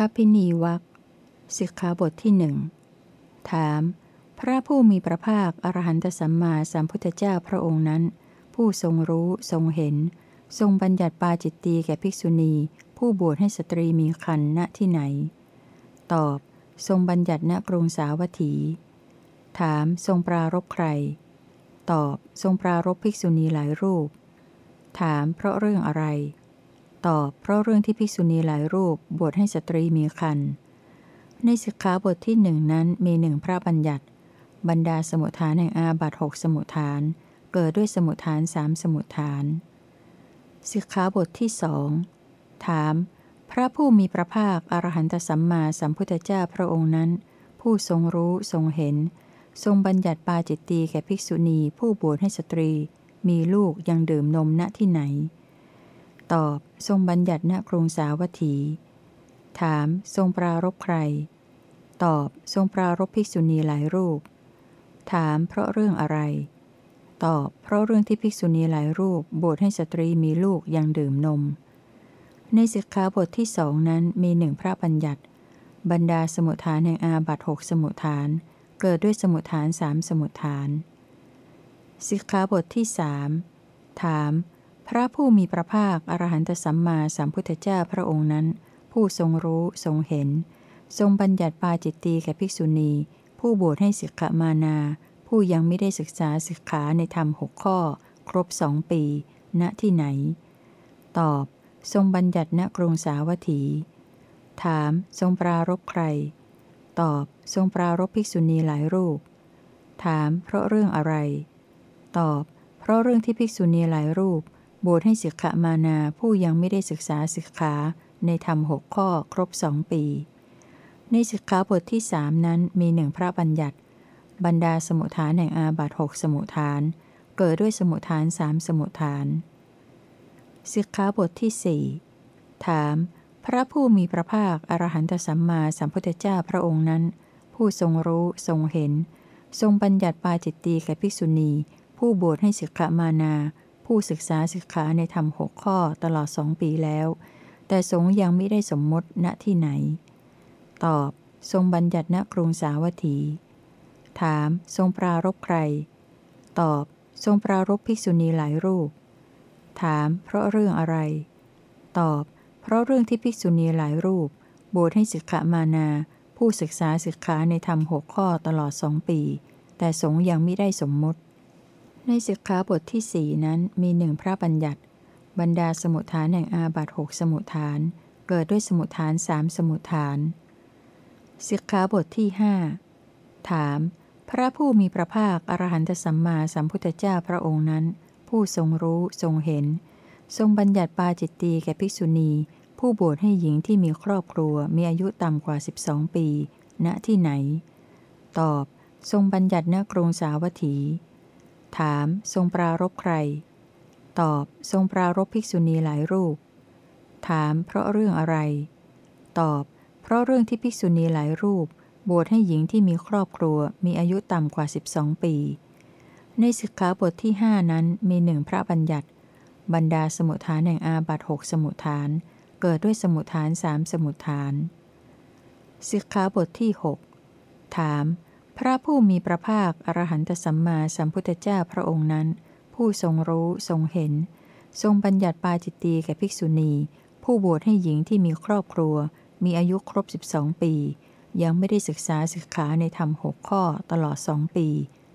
คพินีวักสิกขาบทที่หนึ่งถาม พระผู้มีพระภาคอรหันตสัมมาสัมพุทธเจ้าพระองค์นั้น ผู้ทรงรู้ทรงเห็น ทรงบัญญัติปาจิตตีแก่ภิกษุณี ผู้บวชให้สตรีมีคันณที่ไหน ตอบ ทรงบัญญัติณกรุงสาวัตถี ถามทรงปรารบใคร ตอบ ทรงปรารบภิกษุณีหลายรูป ถามเพราะเรื่องอะไร ตอบเพราะเรื่องที่ภิกษุณีหลายรูปบวชให้สตรีมีคัน ในสิกขาบทที่หนึ่งนั้นมีหนึ่งพระบัญญัติ บรรดาสมุทฐานแห่งอาบัตหกสมุทฐาน เกิดด้วยสมุทฐานสามสมุทฐาน สิกขาบทที่สองถาม พระผู้มีพระภาคอรหันตสัมมาสัมพุทธเจ้าพระองค์นั้น ผู้ทรงรู้ทรงเห็น ทรงบัญญัติปาจิตตีแก่ภิกษุณีผู้บวชให้สตรี มีลูกยังดื่มนมณที่ไหน ตอบทรงบัญญัติณกรุงสาวัตถี ถามทรงปรารบใคร ตอบทรงปรารบภิกษุณีหลายรูป ถามเพราะเรื่องอะไร ตอบเพราะเรื่องที่ภิกษุณีหลายรูปบวชให้สตรีมีลูกยังดื่มนม ในสิกขาบทที่สองนั้นมีหนึ่งพระบัญญัติ บรรดาสมุทฐานแห่งอาบัตหกสมุทฐาน เกิดด้วยสมุทฐานสามสมุทฐานสิกขาบทที่สามถาม พระผู้มีพระภาค อรหันตสัมมาสัมพุทธเจ้าพระองค์นั้น ผู้ทรงรู้ทรงเห็น ทรงบัญญัติปาจิตตีแก่ภิกษุณี ผู้บวชให้ศิกขามานา ผู้ยังไม่ได้ศึกษาศิกขาในธรรมหกข้อ ครบสองปี ณที่ไหน ตอบ ทรงบัญญัติณกรุงสาวัตถี ถาม ทรงปรารบใคร ตอบ ทรงปรารบภิกษุณีหลายรูป ถาม เพราะเรื่องอะไร ตอบ เพราะเรื่องที่ภิกษุณีหลายรูป บวชให้ศิกขามานาผู้ยังไม่ได้ศึกษาศิกขาในธรรมหกข้อครบสองปี ในศิกขาบทที่สามนั้นมีหนึ่งพระบัญญัติ บรรดาสมุทฐานแห่งอาบัตหกสมุทฐาน เกิดด้วยสมุทฐานสามสมุทฐานศิกขาบทที่สี่ถาม พระผู้มีพระภาค อรหันตสัมมาสัมพุทธเจ้าพระองค์นั้น ผู้ทรงรู้ทรงเห็น ทรงบัญญัติปาจิตตีแก่ภิกษุณี ผู้บวชให้ศิกขามานา ผู้ศึกษาศึกษาในธรรมหกข้อตลอดสองปีแล้ว แต่สงยังไม่ได้สมมติณที่ไหน ตอบ ทรงบัญญัติณกรุงสาวัตถี ถาม ทรงปรารบใคร ตอบ ทรงปรารบภิกษุณีหลายรูป ถาม เพราะเรื่องอะไร ตอบ เพราะเรื่องที่ภิกษุณีหลายรูป บวชให้ศึกขามานา ผู้ศึกษาศึกษาในธรรมหกข้อตลอดสองปี แต่สงยังไม่ได้สมมติ ในสิกขาบทที่สี่นั้นมีหนึ่งพระบัญญัติ บรรดาสมุทฐานแห่งอาบัตหกสมุทฐาน เกิดด้วยสมุทฐานสามสมุทฐานสิกขาบทที่หถาม พระผู้มีพระภาคอรหันตสัมมาสัมพุทธเจ้าพระองค์นั้น ผู้ทรงรู้ทรงเห็น ทรงบัญญัติปาจิตตีแก่ภิกษุณี ผู้บวชให้หญิงที่มีครอบครัวมีอายุต่ำกว่า 12 ปี ณที่ไหน ตอบ ทรงบัญญัติณกรุงสาวัตถี ถามทรงปรารบใคร ตอบทรงปรารบภิกษุณีหลายรูป ถามเพราะเรื่องอะไร ตอบ เพราะเรื่องที่ภิกษุณีหลายรูป บวชให้หญิงที่มีครอบครัวมีอายุต่ำกว่า 12 ปี ในสิกขาบทที่หนั้นมีหนึ่งพระบัญญัติ บรรดาสมุทฐานแห่งอาบัตหกสมุทฐาน เกิดด้วยสมุทฐานสามสมุทฐานสิกขาบทที่ 6 ถาม พระผู้มีพระภาค อรหันตสัมมาสัมพุทธเจ้าพระองค์นั้น ผู้ทรงรู้ทรงเห็น ทรงบัญญัติปาจิตตีแก่ภิกษุณี ผู้บวชให้หญิงที่มีครอบครัว มีอายุครบ 12 ปี ยังไม่ได้ศึกษาศึกษาในธรรมหกข้อตลอดสองปี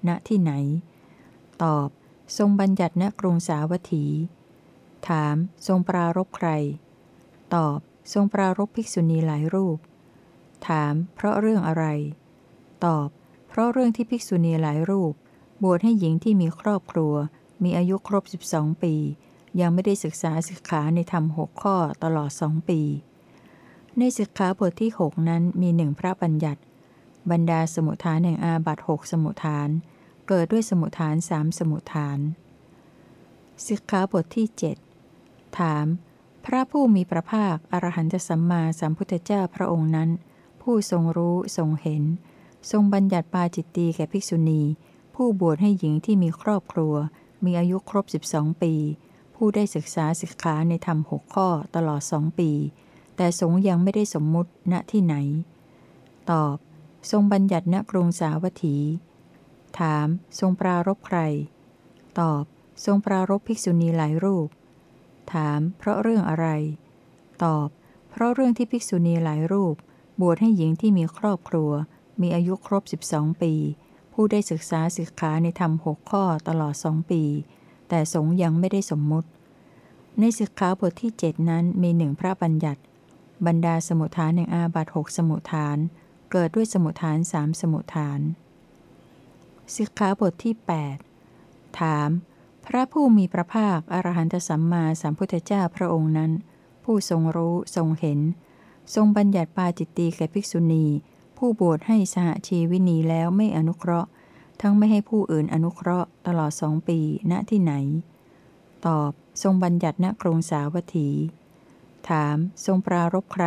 ณที่ไหน ตอบ ทรงบัญญัติณกรุงสาวัตถี ถาม ทรงปรารบใคร ตอบ ทรงปรารบภิกษุณีหลายรูป ถาม เพราะเรื่องอะไร ตอบ เพราะเรื่องที่ภิกษุณีหลายรูป บวชให้หญิงที่มีครอบครัว มีอายุครบ 12 ปี ยังไม่ได้ศึกษาศึกษาในธรรมหกข้อตลอดสองปี ในศึกษาบทที่ 6 นั้นมีหนึ่งพระบัญญัติ บรรดาสมุทฐานแห่งอาบัตหกสมุทฐาน เกิดด้วยสมุทฐานสามสมุทฐานศึกษาบทที่ 7 ถาม พระผู้มีพระภาค อรหันตสัมมาสัมพุทธเจ้าพระองค์นั้น ผู้ทรงรู้ทรงเห็น ทรงบัญญัติปาจิตตีแก่ภิกษุณี ผู้บวชให้หญิงที่มีครอบครัว มีอายุครบ 12 ปี ผู้ได้ศึกษาศึกษาในธรรมหกข้อตลอดสองปี แต่สงฆ์ยังไม่ได้สมมุติณที่ไหน ตอบ ทรงบัญญัติณกรุงสาวัตถี ถาม ทรงปรารบใคร ตอบ ทรงปรารบภิกษุณีหลายรูป ถาม เพราะเรื่องอะไร ตอบ เพราะเรื่องที่ภิกษุณีหลายรูป บวชให้หญิงที่มีครอบครัว มีอายุครบ 12 ปี ผู้ได้ศึกษาศึกษาในธรรมหกข้อตลอดสองปี แต่สงฆ์ยังไม่ได้สมมุติ ในศึกขาบทที่เจ็ดนั้นมีหนึ่งพระบัญญัติ บรรดาสมุทฐานแห่งอาบัตหกสมุทฐาน เกิดด้วยสมุทฐานสามสมุทฐานสิกขาบทที่ 8 ถาม พระผู้มีพระภาค อรหันตสัมมาสัมพุทธเจ้าพระองค์นั้น ผู้ทรงรู้ทรงเห็น ทรงบัญญัติปาจิตตีแก่ภิกษุณี ผู้บวชให้สหชีวินีแล้วไม่อนุเคราะห์ ทั้งไม่ให้ผู้อื่นอนุเคราะห์ตลอดสองปีณที่ไหน ตอบทรงบัญญัติณกรุงสาวัตถี ถามทรงปรารบใคร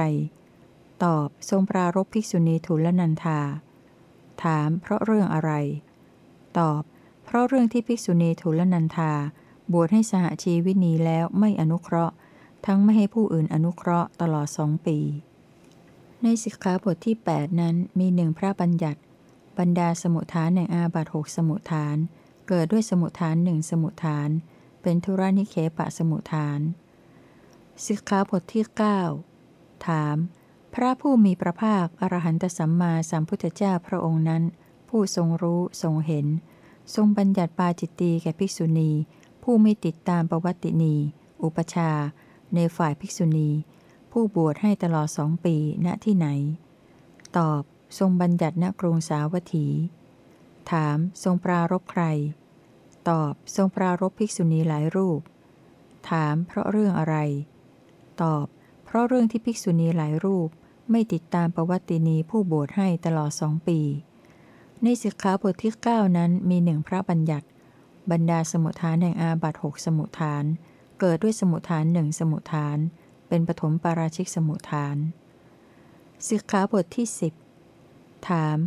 ตอบทรงปรารบภิกษุณีทุลนันธา ถามเพราะเรื่องอะไร ตอบ เพราะเรื่องที่ภิกษุณีทุลนันธา บวชให้สหชีวินีแล้วไม่อนุเคราะห์ ทั้งไม่ให้ผู้อื่นอนุเคราะห์ตลอดสองปี ในสิกขาบทที่ 8 นั้นมีหนึ่งพระบัญญัติ บรรดาสมุทฐานแห่งอาบัตหกสมุทฐาน เกิดด้วยสมุทฐานหนึ่งสมุทฐาน เป็นธุรานิเคปะสมุทฐาน สิกขาบทที่ 9 ถาม พระผู้มีพระภาค อรหันตสัมมาสัมพุทธเจ้าพระองค์นั้น ผู้ทรงรู้ทรงเห็น ทรงบัญญัติปาจิตตีแก่ภิกษุณี ผู้ไม่ติดตามประวัตินี อุปชา ในฝ่ายภิกษุณี ผู้บวชให้ตลอดสองปีณที่ไหน ตอบ ทรงบัญญัติณกรุงสาวัตถี ถาม ทรงปรารบใคร ตอบ ทรงปรารบภิกษุณีหลายรูป ถาม เพราะเรื่องอะไร ตอบ เพราะเรื่องที่ภิกษุณีหลายรูป ไม่ติดตามประวัตินีผู้บวชให้ตลอดสองปี ในสิกขาบทที่ 9 นั้นมีหนึ่งพระบัญญัติ บรรดาสมุทฐานแห่งอาบัตหกสมุทฐาน เกิดด้วยสมุทฐานหนึ่งสมุทฐาน เป็นปฐมปาราชิกสมุทฐานสิกขาบทที่10ถาม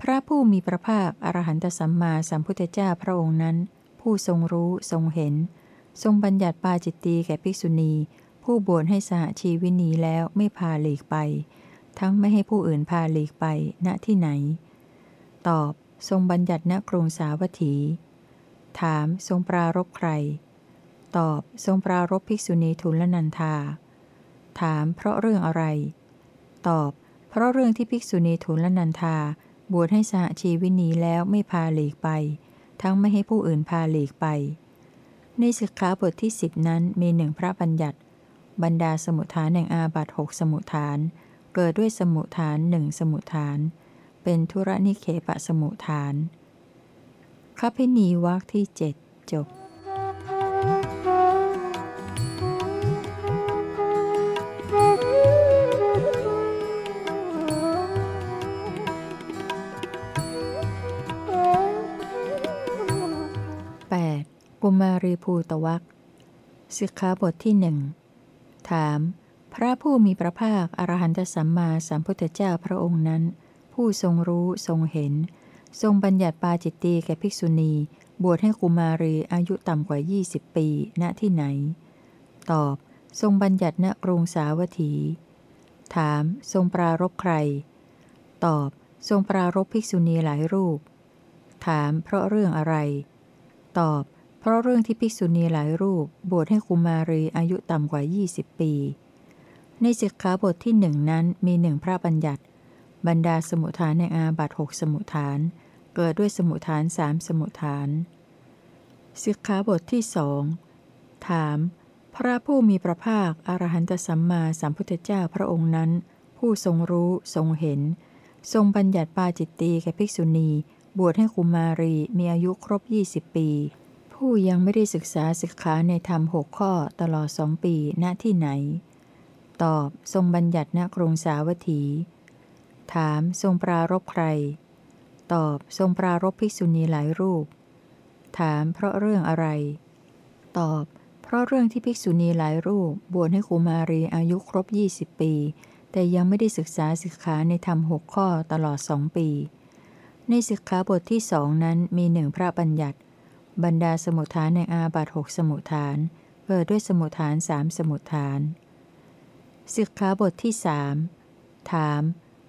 พระผู้มีพระภาคอรหันตสัมมาสัมพุทธเจ้าพระองค์นั้น ผู้ทรงรู้ทรงเห็น ทรงบัญญัติปาจิตตีแก่ภิกษุณี ผู้บวชให้สหชีวินีแล้วไม่พาหลีกไป ทั้งไม่ให้ผู้อื่นพาหลีกไปณที่ไหน ตอบ ทรงบัญญัติณกรุงสาวัตถี ถามทรงปรารบใคร ตอบ ทรงปรารบภิกษุณีทุลนันธา ถามเพราะเรื่องอะไร ตอบ เพราะเรื่องที่ภิกษุณีทุลนันธาบวชให้สหชีวินีแล้วไม่พาหลีกไป ทั้งไม่ให้ผู้อื่นพาหลีกไป ในสิกขาบทที่สิบนั้นมีหนึ่งพระบัญญัติ บรรดาสมุทฐานแห่งอาบัตหกสมุทฐาน เกิดด้วยสมุทฐานหนึ่งสมุทฐาน เป็นธุระนิเคปสมุทฐานคพินีวักที่เจ็ดจบ กุมารีภูตวักสิกขาบทที่หนึ่งถาม พระผู้มีพระภาค อรหันตสัมมาสัมพุทธเจ้าพระองค์นั้น ผู้ทรงรู้ทรงเห็น ทรงบัญญัติปาจิตตีแก่ภิกษุณี บวชให้กุมารีอายุต่ำกว่า 20 ปี ณที่ไหน ตอบ ทรงบัญญัติณกรุงสาวัตถี ถาม ทรงปรารบใคร ตอบ ทรงปรารบภิกษุณีหลายรูป ถาม เพราะเรื่องอะไร ตอบ เพราะเรื่องที่ภิกษุณีหลายรูปบวชให้กุมารีอายุต่ำกว่า 20 ปี ในสิกขาบทที่หนึ่งนั้นมีหนึ่งพระบัญญัติ บรรดาสมุทฐานในอาบัตหกสมุทฐาน เกิดด้วยสมุทฐานสามสมุทฐานสิกขาบทที่สองถาม พระผู้มีพระภาคอรหันตสัมมาสัมพุทธเจ้าพระองค์นั้น ผู้ทรงรู้ทรงเห็น ทรงบัญญัติปาจิตตีแก่ภิกษุณี บวชให้คุมารีมีอายุครบ 20 ปี ผู้ยังไม่ได้ศึกษาศึกษาในธรรมหกข้อตลอดสองปีณที่ไหน ตอบทรงบัญญัติณกรุงสาวัตถี ถามทรงปรารบใคร ตอบทรงปรารบภิกษุณีหลายรูป ถามเพราะเรื่องอะไร ตอบ เพราะเรื่องที่ภิกษุณีหลายรูป บวชให้คุมารีอายุครบ 20 ปี แต่ยังไม่ได้ศึกษาศึกษาในธรรมหกข้อตลอดสองปี ในศึกขาบทที่สองนั้นมีหนึ่งพระบัญญัติ บรรดาสมุทฐานในอาบัตหกสมุทฐานเกิดด้วยสมุทฐานสามสมุทฐานสิกขาบทที่สามถาม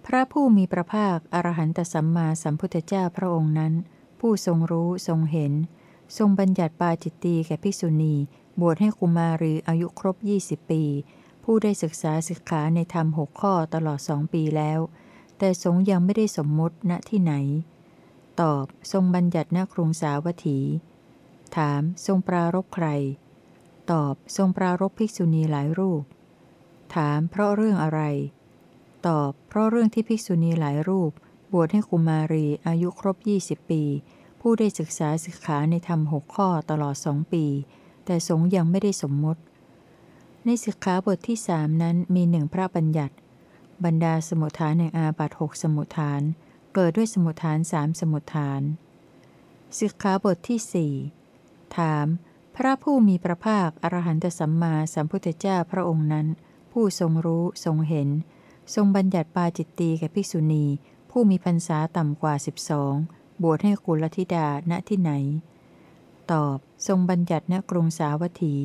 พระผู้มีพระภาคอรหันตสัมมาสัมพุทธเจ้าพระองค์นั้น ผู้ทรงรู้ทรงเห็น ทรงบัญญัติปาจิตตีแก่ภิกษุณีบวชให้กุมารีอายุครบ 20 ปี ผู้ได้ศึกษาศึกษาในธรรมหกข้อตลอดสองปีแล้ว แต่สงยังไม่ได้สมมติณที่ไหน ตอบ ทรงบัญญัติณกรุงสาวัตถี ถามทรงปรารบใคร ตอบทรงปรารบภิกษุณีหลายรูป ถามเพราะเรื่องอะไร ตอบเพราะเรื่องที่ภิกษุณีหลายรูป บวชให้กุมารีอายุครบ 20 ปี ผู้ได้ศึกษาศึกษาในธรรมหกข้อตลอดสองปี แต่สงยังไม่ได้สมมติ ในศึกขาบทที่สามนั้นมีหนึ่งพระบัญญัติ บรรดาสมุทฐานแห่งอาบัตหกสมุทฐาน เกิดด้วยสมุทฐานสามสมุทฐานศึกขาบทที่สี่ ถาม พระผู้มีพระภาคอรหันตสัมมาสัมพุทธเจ้าพระองค์นั้น ผู้ทรงรู้ทรงเห็น ทรงบัญญัติปาจิตตีแก่ภิกษุณี ผู้มีพรรษาต่ำกว่าสิบสองบวชให้กุลธิดาณที่ไหน ตอบ ทรงบัญญัติณกรุงสาวัตถี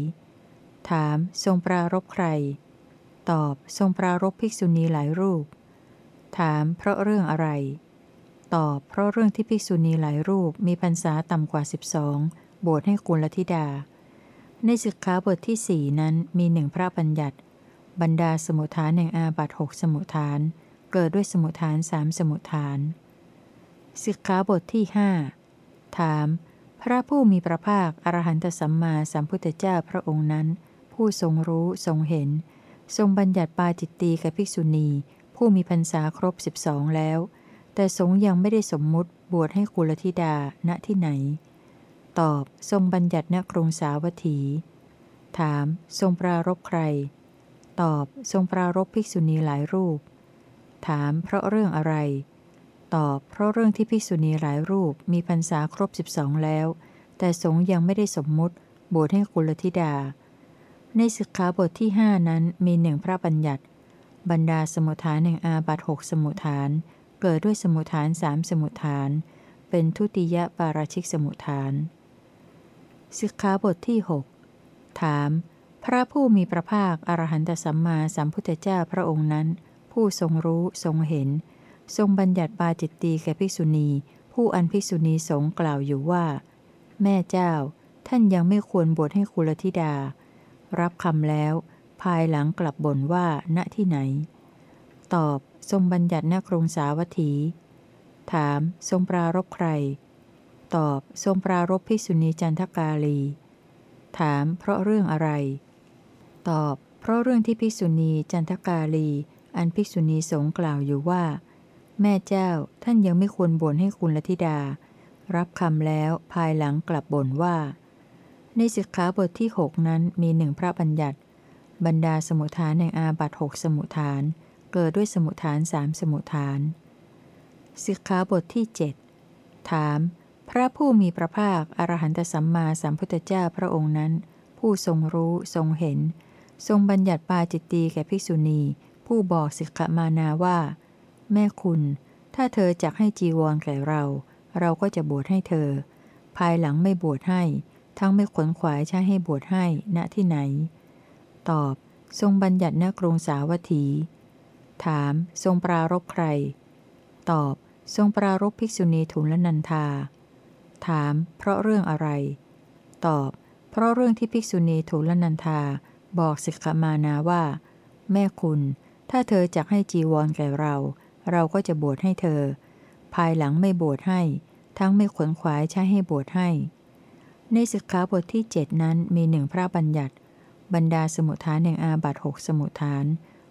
ถาม ทรงปรารบใคร ตอบ ทรงปรารบภิกษุณีหลายรูป ถาม เพราะเรื่องอะไร ตอบ เพราะเรื่องที่ภิกษุณีหลายรูปมีพรรษาต่ำกว่าสิบสอง บวชให้กุลธิดา ในศึกขาบทที่สี่นั้นมีหนึ่งพระบัญญัติ บรรดาสมุทฐานแห่งอาบัตหกสมุทฐาน เกิดด้วยสมุทฐานสามสมุทฐานศึกขาบทที่หถาม พระผู้มีพระภาคอรหันตสัมมาสัมพุทธเจ้าพระองค์นั้น ผู้ทรงรู้ทรงเห็น ทรงบัญญัติปาจิตตีกับภิกษุณี ผู้มีพรรษาครบสิบสองแล้ว แต่สงยังไม่ได้สมมุติบวชให้กุลธิดาณที่ไหน ตอบ ทรงบัญญัติณกรุงสาวัตถี ถาม ทรงปรารบใคร ตอบ ทรงปรารบภิกษุณีหลายรูป ถาม เพราะเรื่องอะไร ตอบ เพราะเรื่องที่ภิกษุณีหลายรูปมีพรรษาครบสิบสองแล้ว แต่สงยังไม่ได้สมมุติบวชให้กุลธิดา ในศึกขาบทที่หนั้นมีหนึ่งพระบัญญัติ บรรดาสมุทฐานแห่งอาบัตหกสมุทฐาน เกิดด้วยสมุทฐานสามสมุทฐาน เป็นทุติยปาราชิกสมุทฐาน สิกขาบทที่ 6 ถาม พระผู้มีพระภาคอรหันตสัมมาสัมพุทธเจ้าพระองค์นั้น ผู้ทรงรู้ทรงเห็น ทรงบัญญัติปาจิตตีแก่ภิกษุณี ผู้อันภิกษุณีสงกล่าวอยู่ว่า แม่เจ้า ท่านยังไม่ควรบวชให้คุลธิดา รับคำแล้ว ภายหลังกลับบ่นว่าณที่ไหน ตอบ ทรงบัญญัติณกรุงสาวัตถี ถาม ทรงปรารบใคร ตอบทรงปรารบภิกษุณีจันทกาลี ถามเพราะเรื่องอะไร ตอบ เพราะเรื่องที่ภิกษุณีจันทกาลี อันภิกษุณีสงกล่าวอยู่ว่า แม่เจ้าท่านยังไม่ควรบ่นให้คุณลธิดา รับคำแล้วภายหลังกลับบ่นว่า ในสิกขาบทที่หกนั้นมีหนึ่งพระบัญญัติ บรรดาสมุทฐานแห่งอาบัตหกสมุทฐาน เกิดด้วยสมุทฐานสามสมุทฐานสิกขาบทที่เจ็ดถาม พระผู้มีพระภาคอรหันตสัมมาสัมพุทธเจ้าพระองค์นั้น ผู้ทรงรู้ทรงเห็น ทรงบัญญัติปาจิตตีแก่ภิกษุณี ผู้บอกสิกขมานาว่า แม่คุณ ถ้าเธอจักให้จีวรแก่เรา เราก็จะบวชให้เธอ ภายหลังไม่บวชให้ ทั้งไม่ขนขวายใช้ให้บวชให้ณที่ไหน ตอบ ทรงบัญญัติณกรุงสาวัตถี ถาม ทรงปรารบใคร ตอบ ทรงปรารบภิกษุณีทุลนันทา ถาม เพราะเรื่องอะไร ตอบ เพราะเรื่องที่ภิกษุณีถูลนันทา บอกสิกขมานาว่า แม่คุณ ถ้าเธอจะให้จีวรแก่เรา เราก็จะบวชให้เธอ ภายหลังไม่บวชให้ ทั้งไม่ขวนขวายใช้ให้บวชให้ ในสิกขาบทที่เจ็ดนั้นมีหนึ่งพระบัญญัติ บรรดาสมุทฐานแห่งอาบัตหกสมุทฐาน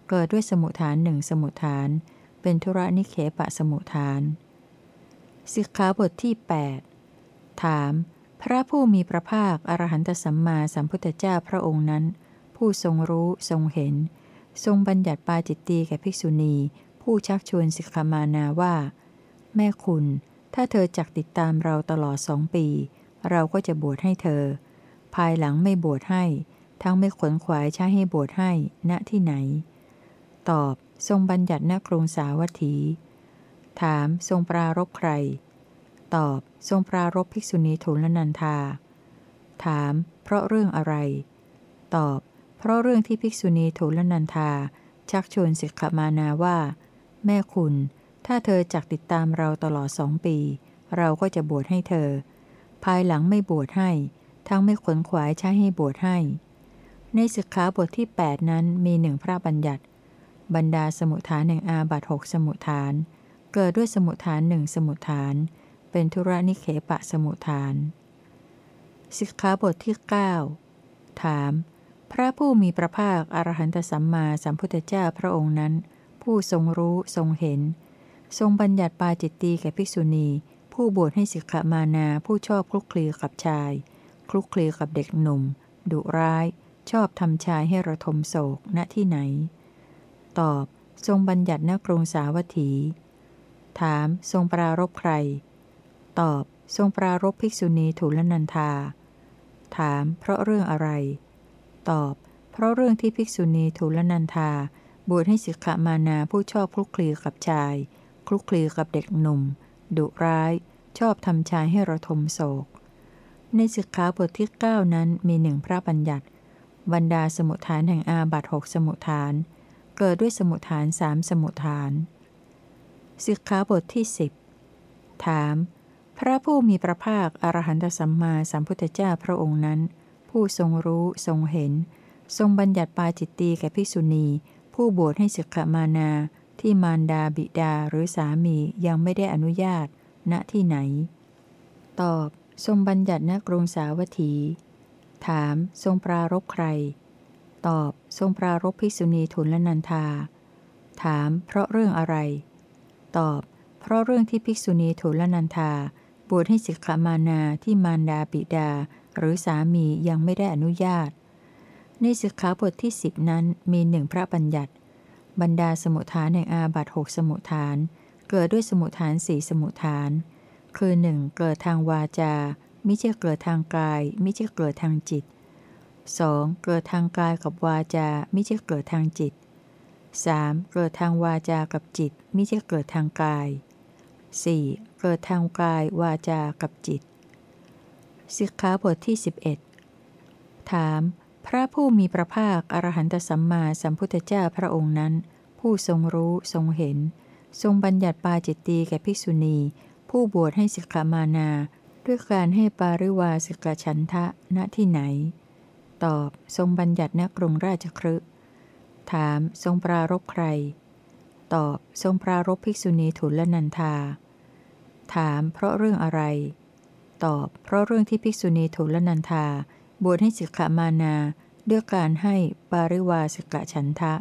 เกิดด้วยสมุทฐานหนึ่งสมุทฐาน เป็นธุระนิเคปะสมุทฐานสิกขาบทที่ 8 ถาม พระผู้มีพระภาค อรหันตสัมมาสัมพุทธเจ้าพระองค์นั้น ผู้ทรงรู้ทรงเห็น ทรงบัญญัติปาจิตตีแก่ภิกษุณี ผู้ชักชวนสิกขามานาว่า แม่คุณ ถ้าเธอจักติดตามเราตลอดสองปี เราก็จะบวชให้เธอ ภายหลังไม่บวชให้ ทั้งไม่ขวนขวายใช้ให้บวชให้ ณที่ไหน ตอบ ทรงบัญญัติณกรุงสาวัตถี ถาม ทรงปรารบใคร ตอบทรงปรารบภิกษุณีทูลนันทาถาม เพราะเรื่องอะไร ตอบ เพราะเรื่องที่ภิกษุณีทูลนันทาชักชวนสิกขมานาว่า แม่คุณ ถ้าเธอจักติดตามเราตลอดสองปี เราก็จะบวชให้เธอ ภายหลังไม่บวชให้ ทั้งไม่ขนขวายใช้ให้บวชให้ ในสิกขาบทที่ 8 นั้นมีหนึ่งพระบัญญัติ บรรดาสมุทฐานแห่งอาบัตหกสมุทฐาน เกิดด้วยสมุทฐานหนึ่งสมุทฐาน เป็นธุระนิเขปะสมุทฐาน สิกขาบทที่ 9 ถาม พระผู้มีพระภาคอรหันตสัมมาสัมพุทธเจ้าพระองค์นั้น ผู้ทรงรู้ทรงเห็น ทรงบัญญัติปาจิตตีแก่ภิกษุณี ผู้บวชให้สิกขามานาผู้ชอบคลุกคลีกับชาย คลุกคลีกับเด็กหนุ่ม ดุร้าย ชอบทำชายให้ระทมโศกณที่ไหน ตอบ ทรงบัญญัติณกรุงสาวัตถี ถาม ทรงปรารบใคร ตอบทรงปรารบภิกษุณีถูลนันทา ถามเพราะเรื่องอะไร ตอบ เพราะเรื่องที่ภิกษุณีถูลนันทา บวชให้สิกขามานาผู้ชอบคลุกคลีกับชาย คลุกคลีกับเด็กหนุ่ม ดุร้าย ชอบทำชายให้ระทมโศก ในสิกขาบทที่ 9 นั้นมีหนึ่งพระบัญญัติ บรรดาสมุทฐานแห่งอาบัตหกสมุทฐาน เกิดด้วยสมุทฐานสามสมุทฐานสิกขาบทที่ 10 ถาม พระผู้มีพระภาคอรหันตสัมมาสัมพุทธเจ้าพระองค์นั้น ผู้ทรงรู้ทรงเห็น ทรงบัญญัติปาจิตตีแก่ภิกษุณี ผู้บวชให้สิกขามานา ที่มารดาบิดาหรือสามียังไม่ได้อนุญาต ณที่ไหน ตอบ ทรงบัญญัติณกรุงสาวัตถี ถาม ทรงปรารบใคร ตอบ ทรงปรารบภิกษุณีทุนละนันทา ถาม เพราะเรื่องอะไร ตอบ เพราะเรื่องที่ภิกษุณีทุลนันทาบ วชให้สิกขามานาที่มารดาบิดา หรือสามียังไม่ได้อนุญาต ในสิกขาบทที่สิบนั้นมีหนึ่งพระบัญญัติ บรรดาสมุทฐานแห่งอาบัตหกสมุทฐาน เกิดด้วยสมุทฐานสี่สมุทฐาน คือหนึ่งเกิดทางวาจามิใช่เกิดทางกายมิใช่เกิดทางจิต 2. เกิดทางกายกับวาจามิใช่เกิดทางจิต 3. เกิดทางวาจากับจิตมิใช่เกิดทางกาย 4. เกิดทางกายวาจากับจิต สิกขาบทที่ 11 ถาม พระผู้มีพระภาค อรหันตสัมมาสัมพุทธเจ้าพระองค์นั้น ผู้ทรงรู้ทรงเห็น ทรงบัญญัติปาจิตตีแก่ภิกษุณี ผู้บวชให้สิกขามานา ด้วยการให้ปาริวาสิกฉันทะณที่ไหน ตอบ ทรงบัญญัติณกรุงราชครึถาม ทรงปรารบใคร ตอบ ทรงปรารบภิกษุณีทุลนันทา ถามเพราะเรื่องอะไร ตอบ เพราะเรื่องที่ภิกษุณีทุลนันทา บวชให้สิกขามานาด้วยการให้ปาริวาสิกฉันทะ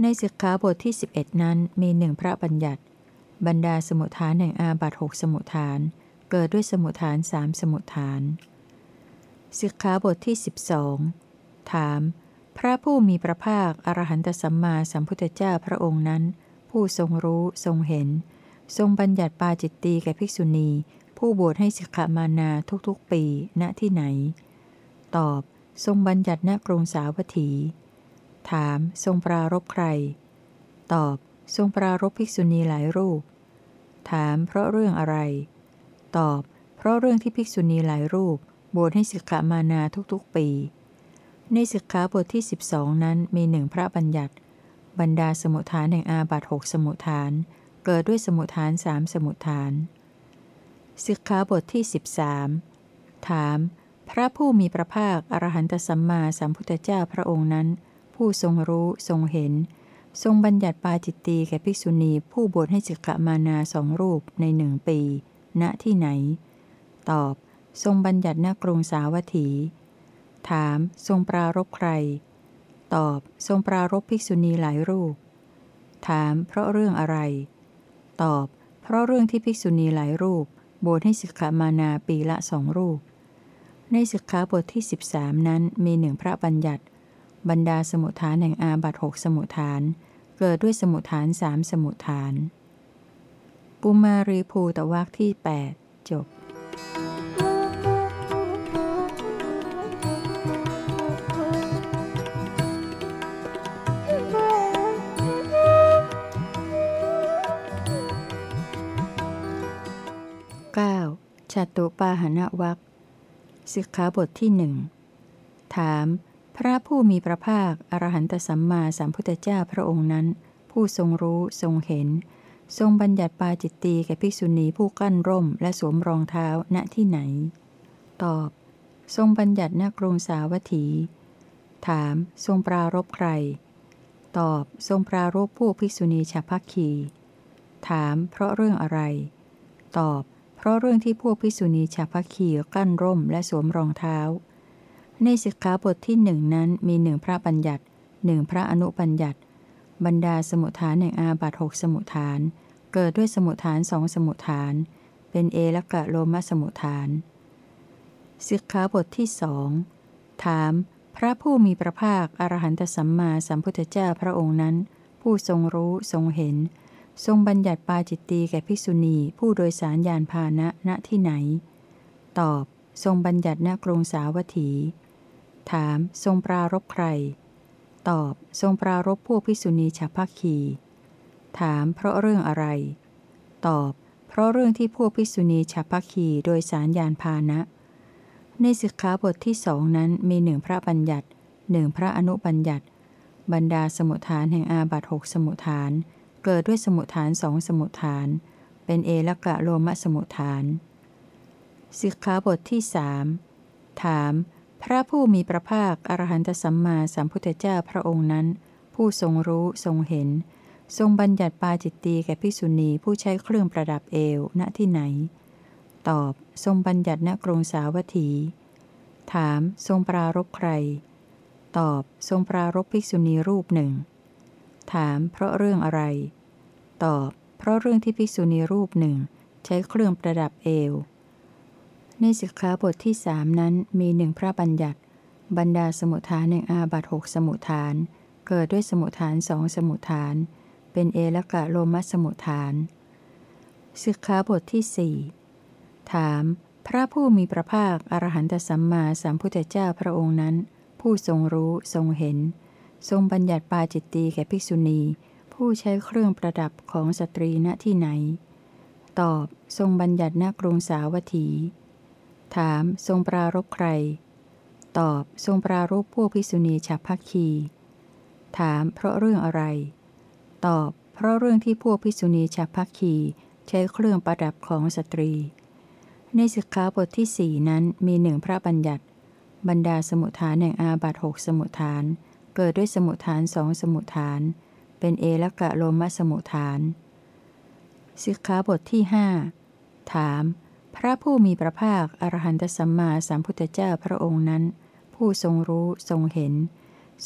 ในสิกขาบทที่ 11 นั้นมีหนึ่งพระบัญญัติ บรรดาสมุทฐานแห่งอาบัตหกสมุทฐาน เกิดด้วยสมุทฐานสามสมุทฐานสิกขาบทที่ 12 ถาม พระผู้มีพระภาค อรหันตสัมมาสัมพุทธเจ้าพระองค์นั้น ผู้ทรงรู้ทรงเห็น ทรงบัญญัติปาจิตตีแก่ภิกษุณี ผู้บวชให้สิกขามานาทุกๆ ปีณที่ไหน ตอบ ทรงบัญญัติณกรุงสาวัตถี ถาม ทรงปรารบใคร ตอบ ทรงปรารบภิกษุณีหลายรูป ถาม เพราะเรื่องอะไร ตอบ เพราะเรื่องที่ภิกษุณีหลายรูป บวชให้สิกขามานาทุกๆ ปี ในสิกขาบทที่ 12 นั้นมีหนึ่งพระบัญญัติ บรรดาสมุทฐานแห่งอาบัตหกสมุทฐาน เกิดด้วยสมุทฐานสามสมุทฐานสิกขาบทที่ 13 ถาม พระผู้มีพระภาค อรหันตสัมมาสัมพุทธเจ้าพระองค์นั้น ผู้ทรงรู้ทรงเห็น ทรงบัญญัติปาจิตตีแก่ภิกษุณีผู้บวชให้สิกขามานาสองรูปในหนึ่งปี ณที่ไหน ตอบ ทรงบัญญัติณกรุงสาวัตถี ถาม ทรงปรารบใคร ตอบ ทรงปรารบภิกษุณีหลายรูป ถาม เพราะเรื่องอะไร ตอบ เพราะเรื่องที่ภิกษุณีหลายรูป บวชให้สิกขามานาปีละสองรูป ในสิกขาบทที่ 13 นั้นมีหนึ่งพระบัญญัติ บรรดาสมุทฐานแห่งอาบัตหกสมุทฐาน เกิดด้วยสมุทฐานสามสมุทฐาน ปุมารีภูตวักที่ 8 จบ 9. ชัตุปาหณวักสิกขาบทที่หนึ่งถาม พระผู้มีพระภาค อรหันตสัมมาสัมพุทธเจ้าพระองค์นั้น ผู้ทรงรู้ทรงเห็น ทรงบัญญัติปาจิตตีแก่ภิกษุณีผู้กั้นร่ม และสวมรองเท้าณที่ไหน ตอบ ทรงบัญญัติณกรุงสาวัตถี ถาม ทรงปรารบใคร ตอบ ทรงปรารบผู้ภิกษุณีฉัพพคี ถาม เพราะเรื่องอะไร ตอบ ราะเรื่องที่พวกภิกษุณีฉัพพคีกั้นร่มและสวมรองเท้า ในสิกขาบทที่หนึ่งนั้นมีหนึ่งพระบัญญัติหนึ่งพระอนุบัญญัติ บรรดาสมุทฐานแห่งอาบัตหกสมุทฐาน เกิดด้วยสมุทฐานสองสมุทฐาน เป็นเอละกะโลมสมุทฐานสิกขาบทที่สองถาม พระผู้มีพระภาคอรหันตสัมมาสัมพุทธเจ้าพระองค์นั้น ผู้ทรงรู้ทรงเห็น ทรงบัญญัติปาจิตตีแก่ภิกษุณีผู้โดยสารยานพาหนะณที่ไหน ตอบ ทรงบัญญัติณกรุงสาวัตถี ถาม ทรงปรารบใคร ตอบ ทรงปรารบพวกภิกษุณีฉัพพคี ถาม เพราะเรื่องอะไร ตอบ เพราะเรื่องที่พวกภิกษุณีฉัพพคีโดยสารยานพานะ ในสิกขาบทที่สองนั้นมีหนึ่งพระบัญญัติหนึ่งพระอนุบัญญัติ บรรดาสมุทฐานแห่งอาบัตหกสมุทฐาน เกิดด้วยสมุทฐานสองสมุทฐาน เป็นเอลกะโลมะสมุทฐาน สิกขาบทที่สามถาม พระผู้มีพระภาคอรหันตสัมมาสัมพุทธเจ้าพระองค์นั้น ผู้ทรงรู้ทรงเห็น ทรงบัญญัติปาจิตตีแก่ภิกษุณีผู้ใช้เครื่องประดับเอวณที่ไหน ตอบทรงบัญญัติณกรุงสาวัตถี ถามทรงปรารบใคร ตอบทรงปรารบภิกษุณีรูปหนึ่ง ถามเพราะเรื่องอะไร ตอบ เพราะเรื่องที่ภิกษุณีรูปหนึ่ง ใช้เครื่องประดับเอว ในสิกขาบทที่สามนั้นมีหนึ่งพระบัญญัติ บรรดาสมุทฐานหนึ่งอาบัตหกสมุทฐาน เกิดด้วยสมุทฐานสองสมุทฐาน เป็นเอละกะโลมัสมุทฐานสิกขาบทที่สี่ถาม พระผู้มีพระภาคอรหันตสัมมาสัมพุทธเจ้าพระองค์นั้น ผู้ทรงรู้ทรงเห็น ทรงบัญญัติปาจิตตีแก่ภิกษุณี ผู้ใช้เครื่องประดับของสตรีณที่ไหน ตอบ ทรงบัญญัติณกรุงสาวัตถี ถาม ทรงปรารบใคร ตอบ ทรงปรารบพวกภิกษุณีฉับพักคี ถาม เพราะเรื่องอะไร ตอบ เพราะเรื่องที่พวกภิกษุณีฉับพักคีใช้เครื่องประดับของสตรี ในสิกขาบทที่สี่นั้นมีหนึ่งพระบัญญัติ บรรดาสมุทฐานแห่งอาบัตหกสมุทฐาน เกิดด้วยสมุทฐานสองสมุทฐาน เป็นเอลกะโลมสมุทฐานสิกขาบทที่หถาม พระผู้มีพระภาค อรหันตสัมมาสัมพุทธเจ้าพระองค์นั้น ผู้ทรงรู้ทรงเห็น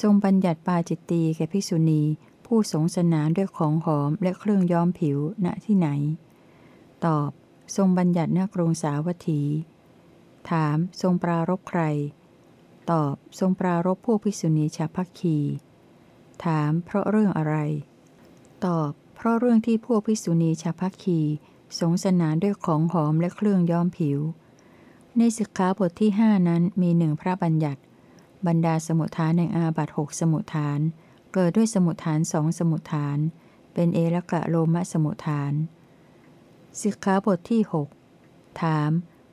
ทรงบัญญัติปาจิตตีแก่ภิกษุณี ผู้สงสนานด้วยของหอมและเครื่องย้อมผิวณที่ไหน ตอบ ทรงบัญญัติณกรุงสาวัตถี ถามทรงปรารบใคร ตอบ ทรงปรารบผู้ภิกษุณีชาพักคี ถามเพราะเรื่องอะไร ตอบ เพราะเรื่องที่พวกภิกษุณีชาพักคีสงสนานด้วยของหอมและเครื่องย้อมผิว ในสิกขาบทที่หนั้นมีหนึ่งพระบัญญัติ บรรดาสมุทฐานในอาบัตหกสมุทฐาน เกิดด้วยสมุทฐานสองสมุทฐาน เป็นเอละกะโลมะสมุทฐานสิกขาบทที่หถาม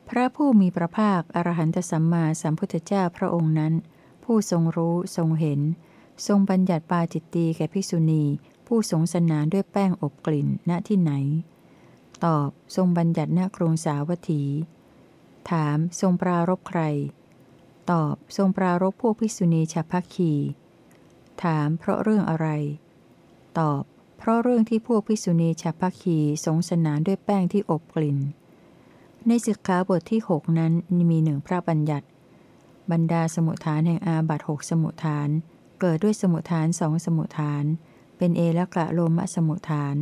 พระผู้มีพระภาค อรหันตสัมมาสัมพุทธเจ้าพระองค์นั้น ผู้ทรงรู้ทรงเห็น ทรงบัญญัติปาจิตตีแก่ภิกษุณี ผู้สงสนานด้วยแป้งอบกลิ่นณที่ไหน ตอบทรงบัญญัติณกรุงสาวัตถี ถามทรงปรารบใคร ตอบทรงปรารบพวกภิกษุณีฉับพักคี ถามเพราะเรื่องอะไร ตอบ เพราะเรื่องที่พวกภิกษุณีฉับพักคีสงสนานด้วยแป้งที่อบกลิ่น ในสิกขาบทที่หกนั้นมีหนึ่งพระบัญญัติ บรรดาสมุทฐานแห่งอาบัตหกสมุทฐาน เกิดด้วยสมุทฐานสองสมุทฐาน เป็นเอละกะโลมะสมุทฐาน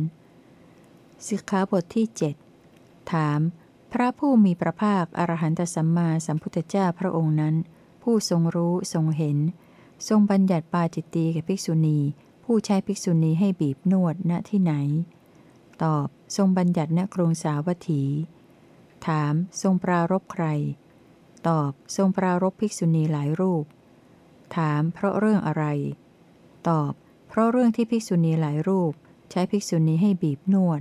สิกขาบทที่เจ็ดถาม พระผู้มีพระภาคอรหันตสัมมาสัมพุทธเจ้าพระองค์นั้น ผู้ทรงรู้ทรงเห็น ทรงบัญญัติปาจิตตีแก่ภิกษุณี ผู้ใช้ภิกษุณีให้บีบนวดณที่ไหน ตอบทรงบัญญัติณกรุงสาวัตถี ถาม ทรงปรารบใคร ตอบ ทรงปรารบภิกษุณีหลายรูป ถามเพราะเรื่องอะไร ตอบ เพราะเรื่องที่ภิกษุณีหลายรูป ใช้ภิกษุณีให้บีบนวด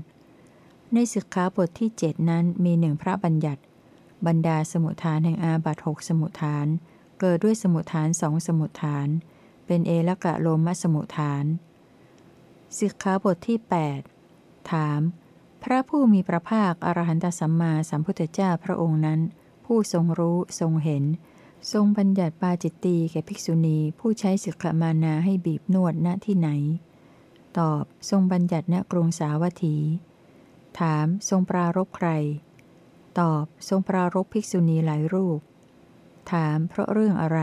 ในสิกขาบทที่เจ็ดนั้นมีหนึ่งพระบัญญัติ บรรดาสมุทฐานแห่งอาบัตหกสมุทฐาน เกิดด้วยสมุทฐานสองสมุทฐาน เป็นเอละกะโลมสมุทฐานสิกขาบทที่ 8 ถาม พระผู้มีพระภาคอรหันตสัมมาสัมพุทธเจ้าพระองค์นั้น ผู้ทรงรู้ทรงเห็น ทรงบัญญัติปาจิตตีแก่ภิกษุณีผู้ใช้สิกขมานาให้บีบนวดณที่ไหน ตอบทรงบัญญัติณกรุงสาวัตถี ถามทรงปรารบใคร ตอบทรงปรารบภิกษุณีหลายรูป ถามเพราะเรื่องอะไร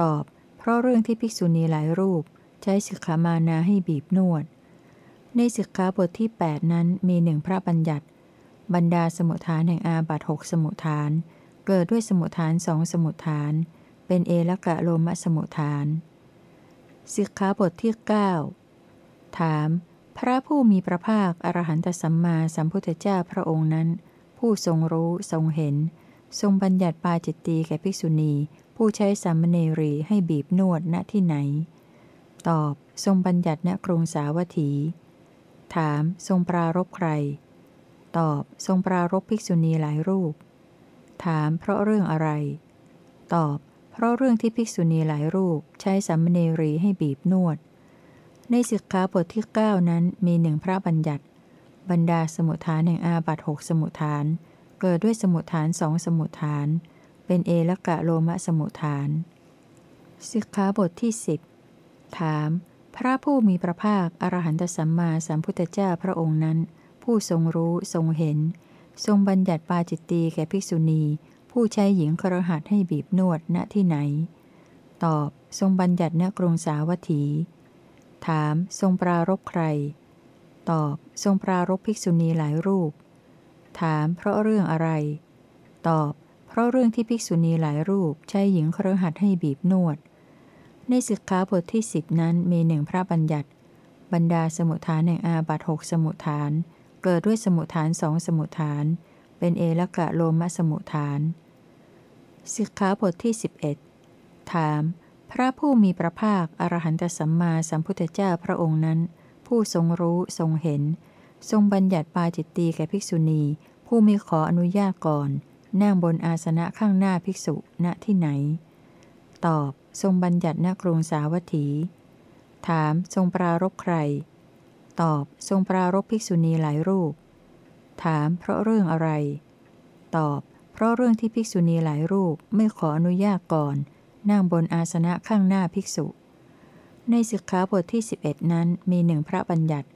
ตอบ เพราะเรื่องที่ภิกษุณีหลายรูป ใช้สิกขามานาให้บีบนวด ในสิกขาบทที่ 8 นั้นมีหนึ่งพระบัญญัติ บรรดาสมุทฐานแห่งอาบัตหกสมุทฐาน เกิดด้วยสมุทฐานสองสมุทฐาน เป็นเอลกะโลมะสมุทฐานสิกขาบทที่ 9 ถาม พระผู้มีพระภาคอรหันตสัมมาสัมพุทธเจ้าพระองค์นั้น ผู้ทรงรู้ทรงเห็น ทรงบัญญัติปาจิตตีแก่ภิกษุณี ผู้ใช้สามเณรีให้บีบนวดณที่ไหน ตอบ ทรงบัญญัติณกรุงสาวัตถี ถาม ทรงปรารบใคร ตอบ ทรงปรารบภิกษุณีหลายรูป ถามเพราะเรื่องอะไร ตอบ เพราะเรื่องที่ภิกษุณีหลายรูปใช้สามเณรีให้บีบนวด ในสิกขาบทที่ 9 นั้นมีหนึ่งพระบัญญัติ บรรดาสมุทฐานแห่งอาบัตหกสมุทฐาน เกิดด้วยสมุทฐานสองสมุทฐาน เป็นเอละกะโลมสมุทฐานสิกขาบทที่ 10 ถาม พระผู้มีพระภาค อรหันตสัมมาสัมพุทธเจ้าพระองค์นั้น ผู้ทรงรู้ทรงเห็น ทรงบัญญัติปาจิตตีแก่ภิกษุณี ผู้ใช้หญิงครหัสให้บีบนวดณที่ไหน ตอบ ทรงบัญญัติณกรุงสาวัตถี ถาม ทรงปรารบใคร ตอบ ทรงปรารบภิกษุณีหลายรูป ถาม เพราะเรื่องอะไร ตอบ เพราะเรื่องที่ภิกษุณีหลายรูปใช้หญิงครหัสให้บีบนวด ในสิกขาบทที่สิบนั้นมีหนึ่งพระบัญญัติ บรรดาสมุทฐานแห่งอาบัตหกสมุทฐาน เกิดด้วยสมุทฐานสองสมุทฐาน เป็นเอลกะโลมสมุทฐานสิกขาบทที่ 11 ถาม พระผู้มีพระภาค อรหันตสัมมาสัมพุทธเจ้าพระองค์นั้น ผู้ทรงรู้ทรงเห็น ทรงบัญญัติปาจิตตีแก่ภิกษุณี ผู้มีขออนุญาตก่อน นั่งบนอาสนะข้างหน้าภิกษุณที่ไหน ตอบ ทรงบัญญัติณกรุงสาวัตถี ถาม ทรงปรารบใคร ตอบทรงปรารบภิกษุณีหลายรูป ถามเพราะเรื่องอะไร ตอบ เพราะเรื่องที่ภิกษุณีหลายรูปไม่ขออนุญาตก่อน นั่งบนอาสนะข้างหน้าภิกษุ ในสิกขาบทที่ 11 นั้นมีหนึ่งพระบัญญัติ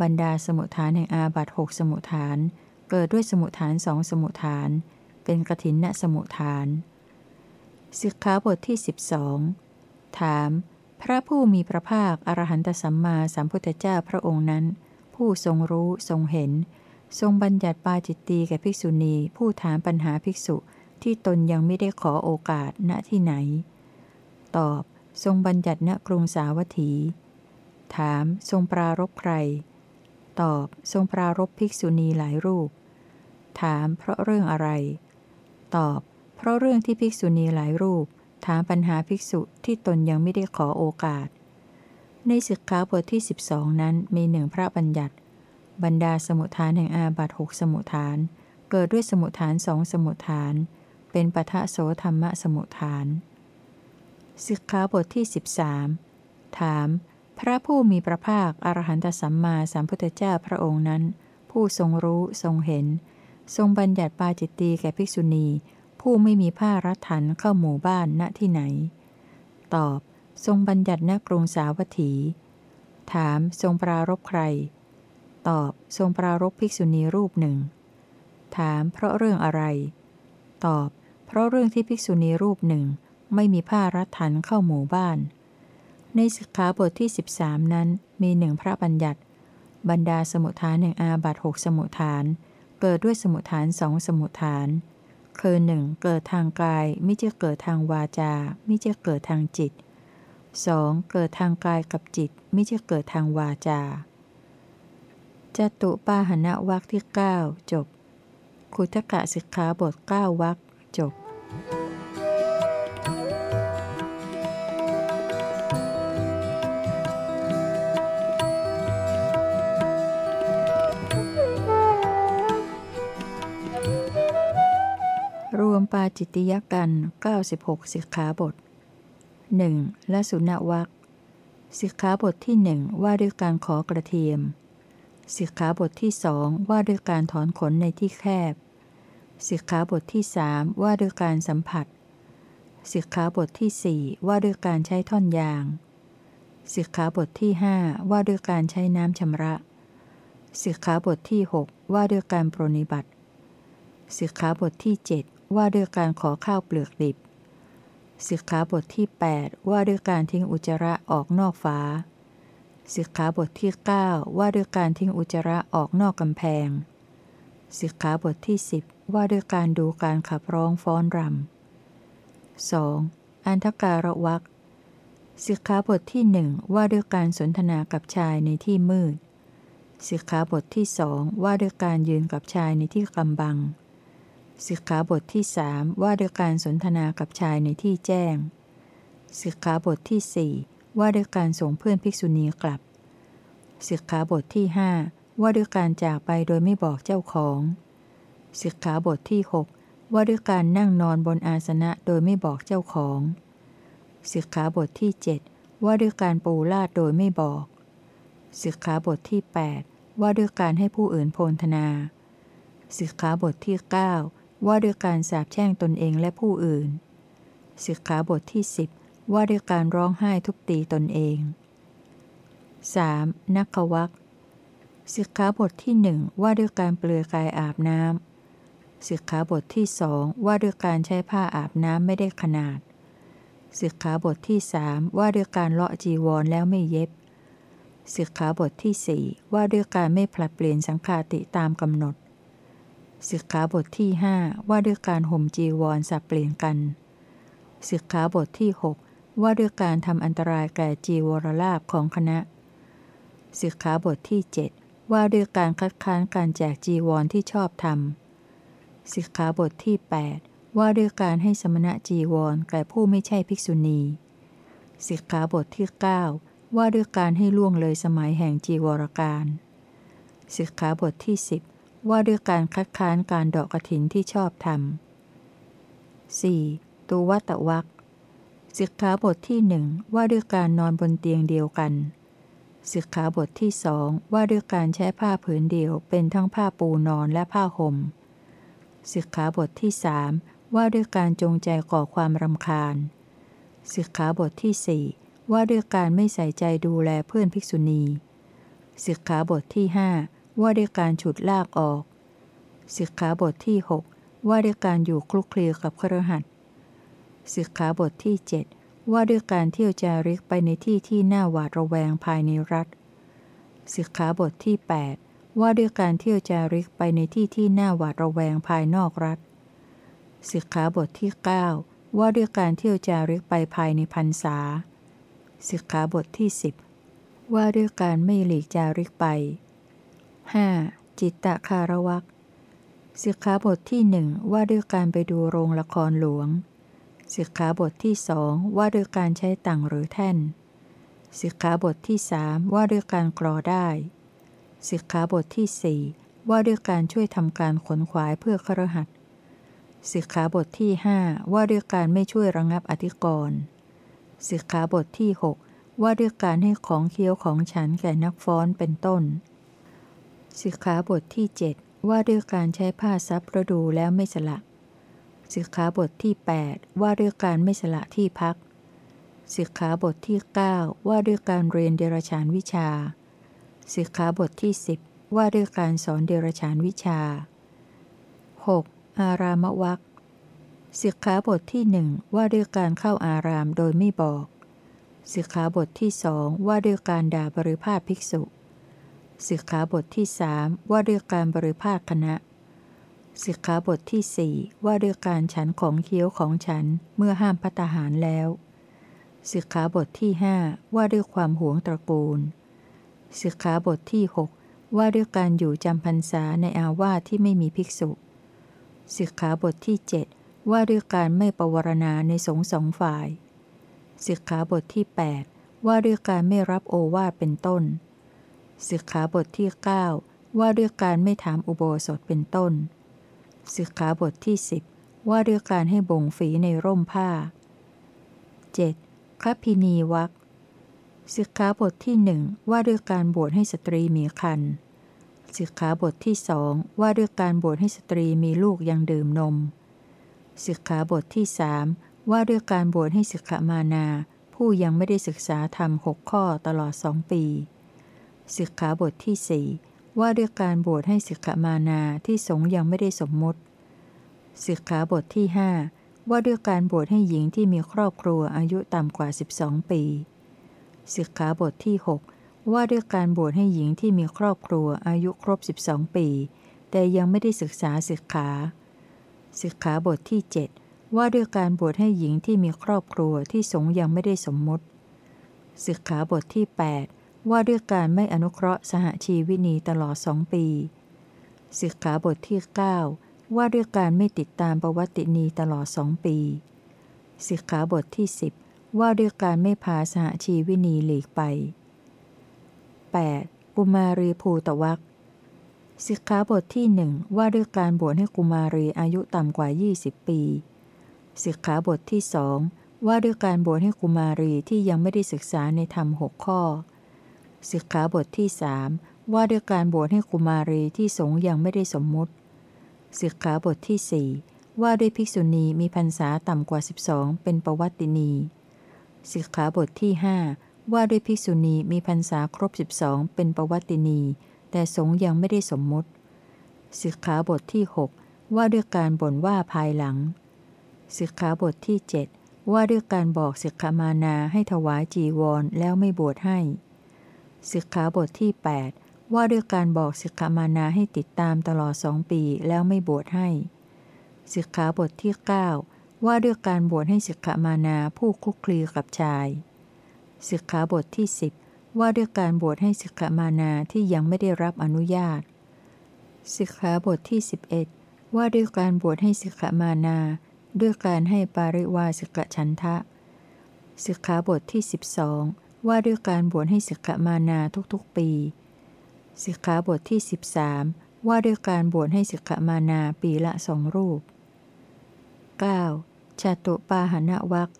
บรรดาสมุทฐานแห่งอาบัตหกสมุทฐาน เกิดด้วยสมุทฐานสองสมุทฐาน เป็นกถินนสมุทฐานสิกขาบทที่ 12 ถาม พระผู้มีพระภาคอรหันตสัมมาสัมพุทธเจ้าพระองค์นั้น ผู้ทรงรู้ทรงเห็น ทรงบัญญัติปาจิตตีแก่ภิกษุณีผู้ถามปัญหาภิกษุที่ตนยังไม่ได้ขอโอกาสณที่ไหน ตอบ ทรงบัญญัติณกรุงสาวัตถี ถาม ทรงปรารบใคร ตอบ ทรงปรารบภิกษุณีหลายรูป ถาม เพราะเรื่องอะไร ตอบ เพราะเรื่องที่ภิกษุณีหลายรูป ถามปัญหาภิกษุที่ตนยังไม่ได้ขอโอกาส ในสิกขาบทที่ 12 นั้นมีหนึ่งพระบัญญัติ บรรดาสมุทฐานแห่งอาบัตหกสมุทฐาน เกิดด้วยสมุทฐานสองสมุทฐาน เป็นปะทะโสธรรมสมุทฐานสิกขาบทที่ 13 ถาม พระผู้มีพระภาคอรหันตสัมมาสัมพุทธเจ้าพระองค์นั้น ผู้ทรงรู้ทรงเห็น ทรงบัญญัติปาจิตตีแก่ภิกษุณี ผู้ไม่มีผ้ารัดถันเข้าหมู่บ้านณที่ไหน ตอบ ทรงบัญญัติณกรุงสาวัตถี ถามทรงปรารบใคร ตอบ ทรงปรารบภิกษุณีรูปหนึ่ง ถามเพราะเรื่องอะไร ตอบ เพราะเรื่องที่ภิกษุณีรูปหนึ่ง ไม่มีผ้ารัดถันเข้าหมู่บ้าน ในสิกขาบทที่ 13 นั้นมีหนึ่งพระบัญญัติ บรรดาสมุทฐานแห่งอาบัตหกสมุทฐาน เกิดด้วยสมุทฐานสองสมุทฐาน คือหนึ่งเกิดทางกายไม่ใช่เกิดทางวาจา ไม่ใช่เกิดทางจิต 2. เกิดทางกายกับจิตไม่ใช่เกิดทางวาจาจตุปาหณะวักที่ 9 จบ คุทกะสิกขาบท 9 วักจบ ปาจิตติยกัน 96 สิกขาบท 1. และสุนวักสิกขาบทที่หนึ่งว่าด้วยการขอกระเทียม สิกขาบทที่สองว่าด้วยการถอนขนในที่แคบ สิกขาบทที่สามว่าด้วยการสัมผัส สิกขาบทที่สี่ว่าด้วยการใช้ท่อนยาง สิกขาบทที่ห้าว่าด้วยการใช้น้ำชำระ สิกขาบทที่หกว่าด้วยการปรนิบัติสิกขาบทที่เจ็ด ว่าด้วยการขอข้าวเปลือกดิบ สิกขาบทที่ 8 ว่าด้วยการทิ้งอุจจาระออกนอกฝาสิกขาบทที่ 9 ว่าด้วยการทิ้งอุจจาระออกนอกกำแพง สิกขาบทที่ 10 ว่าด้วยการดูการขับร้องฟ้อนรำ 2. อันทการะวักสิกขาบทที่หนึ่งว่าด้วยการสนทนากับชายในที่มืด สิกขาบทที่สองว่าด้วยการยืนกับชายในที่กำบัง สิกขาบทที่สว่าด้วยการสนทนากับชายในที่แจ้ง สิกขาบทที่สว่าด้วยการส่งเพื่อนภิกษุณีกลับ สิกขาบทที่หว่าด้วยการจากไปโดยไม่บอกเจ้าของ สิกขาบทที่ 6 ว่าด้วยการนั่งนอนบนอาสนะโดยไม่บอกเจ้าของ สิกขาบทที่ 7 ว่าด้วยการปูลาดโดยไม่บอก สิกขาบทที่ 8 ว่าด้วยการให้ผู้อื่นโพลธนา สิกขาบทที่ 9 ว่าด้วยการสาบแช่งตนเองและผู้อื่น สิกขาบทที่ 10 ว่าด้วยการร้องไห้ทุบตีตนเอง 3. นักขวักสิกขาบทที่หนึ่งว่าด้วยการเปลือยกายอาบน้ำสิกขาบทที่สองว่าด้วยการใช้ผ้าอาบน้ำไม่ได้ขนาดสิกขาบทที่สามว่าด้วยการเลาะจีวรแล้วไม่เย็บสิกขาบทที่สี่ว่าด้วยการไม่ผลัดเปลี่ยนสังฆาติตามกำหนด สิกขาบทที่หว่าด้วยการห่มจีวรสับเปลี่ยนกัน สิกขาบทที่ 6 ว่าด้วยการทำอันตรายแก่จีวรลาบของคณะ สิกขาบทที่ 7 ว่าด้วยการคัดค้านการแจกจีวรที่ชอบธรรม สิกขาบทที่ 8 ว่าด้วยการให้สมณะจีวรแก่ผู้ไม่ใช่ภิกษุณี สิกขาบทที่ 9 ว่าด้วยการให้ล่วงเลยสมัยแห่งจีวรการ สิกขาบทที่ 10 ว่าด้วยการคัดค้านการดอกกระถินที่ชอบธรรม 4. ตูวัตวักสิกขาบทที่หนึ่งว่าด้วยการนอนบนเตียงเดียวกันสิกขาบทที่สองว่าด้วยการใช้ผ้าผืนเดียวเป็นทั้งผ้าปูนอนและผ้าห่มสิกขาบทที่สามว่าด้วยการจงใจก่อความรำคาญสิกขาบทที่สี่ว่าด้วยการไม่ใส่ใจดูแลเพื่อนภิกษุณีสิกขาบทที่ห้า ว่าด้วยการฉุดลากออก สิกขาบทที่ 6 ว่าด้วยการอยู่คลุกคลีกับครหัสสิกขาบทที่ 7 ว่าด้วยการเที่ยวจาริกไปในที่ที่น่าหวาดระแวงภายในรัฐ สิกขาบทที่ 8 ว่าด้วยการเที่ยวจาริกไปในที่ที่น่าหวาดระแวงภายนอกรัฐ สิกขาบทที่ 9 ว่าด้วยการเที่ยวจาริกไปภายในพรรษา สิกขาบทที่ 10 ว่าด้วยการไม่หลีกจาริกไป 5. จิตตะคารวักสิกขาบทที่หนึ่งว่าด้วยการไปดูโรงละครหลวง สิกขาบทที่สองว่าด้วยการใช้ตังหรือแท่น สิกขาบทที่สามว่าด้วยการกรอได้ สิกขาบทที่สี่ว่าด้วยการช่วยทำการขนขวายเพื่อครหัสสิกขาบทที่หว่าด้วยการไม่ช่วยระงับอธิกรณ์สิกขาบทที่ 6 ว่าด้วยการให้ของเคี้ยวของฉันแก่นักฟ้อนเป็นต้น สิกขาบทที่ 7 ว่าด้วยการใช้ผ้าซับระดูแล้วไม่สละ สิกขาบทที่ 8 ว่าด้วยการไม่สละที่พัก สิกขาบทที่ 9 ว่าด้วยการเรียนเดรชานวิชา สิกขาบทที่ 10 ว่าด้วยการสอนเดรชานวิชา 6. อารามวักสิกขาบทที่หนึ่งว่าด้วยการเข้าอารามโดยไม่บอก สิกขาบทที่สองว่าด้วยการด่าบริพาทภิกษุ สิกขาบทที่สว่าด้วยการบริภาคคณะ สิกขาบทที่สว่าด้วยการฉันของเคี้ยวของฉันเมื่อห้ามพัตหารแล้ว สิกขาบทที่หว่าด้วยความหวงตระกูล สิกขาบทที่ 6 ว่าด้วยการอยู่จำพรรษาในอาวาสที่ไม่มีภิกษุ สิกขาบทที่ 7 ว่าด้วยการไม่ประวรณาในสงสองฝ่าย สิกขาบทที่ 8 ว่าด้วยการไม่รับโอวาทเป็นต้น สิกขาบทที่ 9 ว่าด้วยการไม่ถามอุโบสถเป็นต้น สิกขาบทที่ 10 ว่าด้วยการให้บ่งฝีในร่มผ้า 7. คัพพินีวักสิกขาบทที่หนึ่งว่าด้วยการบวชให้สตรีมีคันสิกขาบทที่สองว่าด้วยการบวชให้สตรีมีลูกยังดื่มนม สิกขาบทที่สามว่าด้วยการบวชให้สิกขามานา ผู้ยังไม่ได้ศึกษาธรรมหกข้อตลอดสองปี สิกขาบทที่สี่ว่าด้วยการบวชให้สิกขามานาที่สงยังไม่ได้สมมติสิกขาบทที่ห้าว่าด้วยการบวชให้หญิงที่มีครอบครัวอายุต่ำกว่า 12 ปีสิกขาบทที่ 6 ว่าด้วยการบวชให้หญิงที่มีครอบครัวอายุครบ 12 ปี แต่ยังไม่ได้ศึกษาสิกขาสิกขาบทที่ 7 ว่าด้วยการบวชให้หญิงที่มีครอบครัวที่สงยังไม่ได้สมมติสิกขาบทที่ 8 ว่าด้วยการไม่อนุเคราะห์สหชีวินีตลอดสองปีสิกขาบทที่ 9 ว่าด้วยการไม่ติดตามประวัตินีตลอดสองปีสิกขาบทที่ 10 ว่าด้วยการไม่พาสหชีวินีหลีกไป 8. กุมารีภูตวักสิกขาบทที่หนึ่งว่าด้วยการบวชให้กุมารีอายุต่ำกว่า 20 ปีสิกขาบทที่สองว่าด้วยการบวชให้กุมารีที่ยังไม่ได้ศึกษาในธรรมหกข้อ สิกขาบทที่สามว่าด้วยการบวชให้กุมารีที่สงยังไม่ได้สมมุติสิกขาบทที่สี่ว่าด้วยภิกษุณีมีพรรษาต่ำกว่า 12 เป็นประวัตินีสิกขาบทที่หว่าด้วยภิกษุณีมีพรรษาครบ 12 เป็นประวัตินี แต่สงยังไม่ได้สมมุติสิกขาบทที่ 6 ว่าด้วยการบ่นว่าภายหลังสิกขาบทที่ 7 ว่าด้วยการบอกสิกขามานาให้ถวายจีวรแล้วไม่บวชให้ สิกขาบทที่ 8 ว่าด้วยการบอกสิกขามานาให้ติดตามตลอดสองปีแล้วไม่บวชให้ สิกขาบทที่ 9 ว่าด้วยการบวชให้สิกขามานาผู้คุกคลีกับชาย สิกขาบทที่ 10 ว่าด้วยการบวชให้สิกขามานาที่ยังไม่ได้รับอนุญาต สิกขาบทที่ 11 ว่าด้วยการบวชให้สิกขามานา ด้วยการให้ปาริวาสิกฉันทะ สิกขาบทที่ 12 ว่าด้วยการบวชให้สิกขามานาทุกๆปี สิกขาบทที่ 13 ว่าด้วยการบวชให้สิกขามานาปีละสองรูป 9. ชาตุปาหณวัก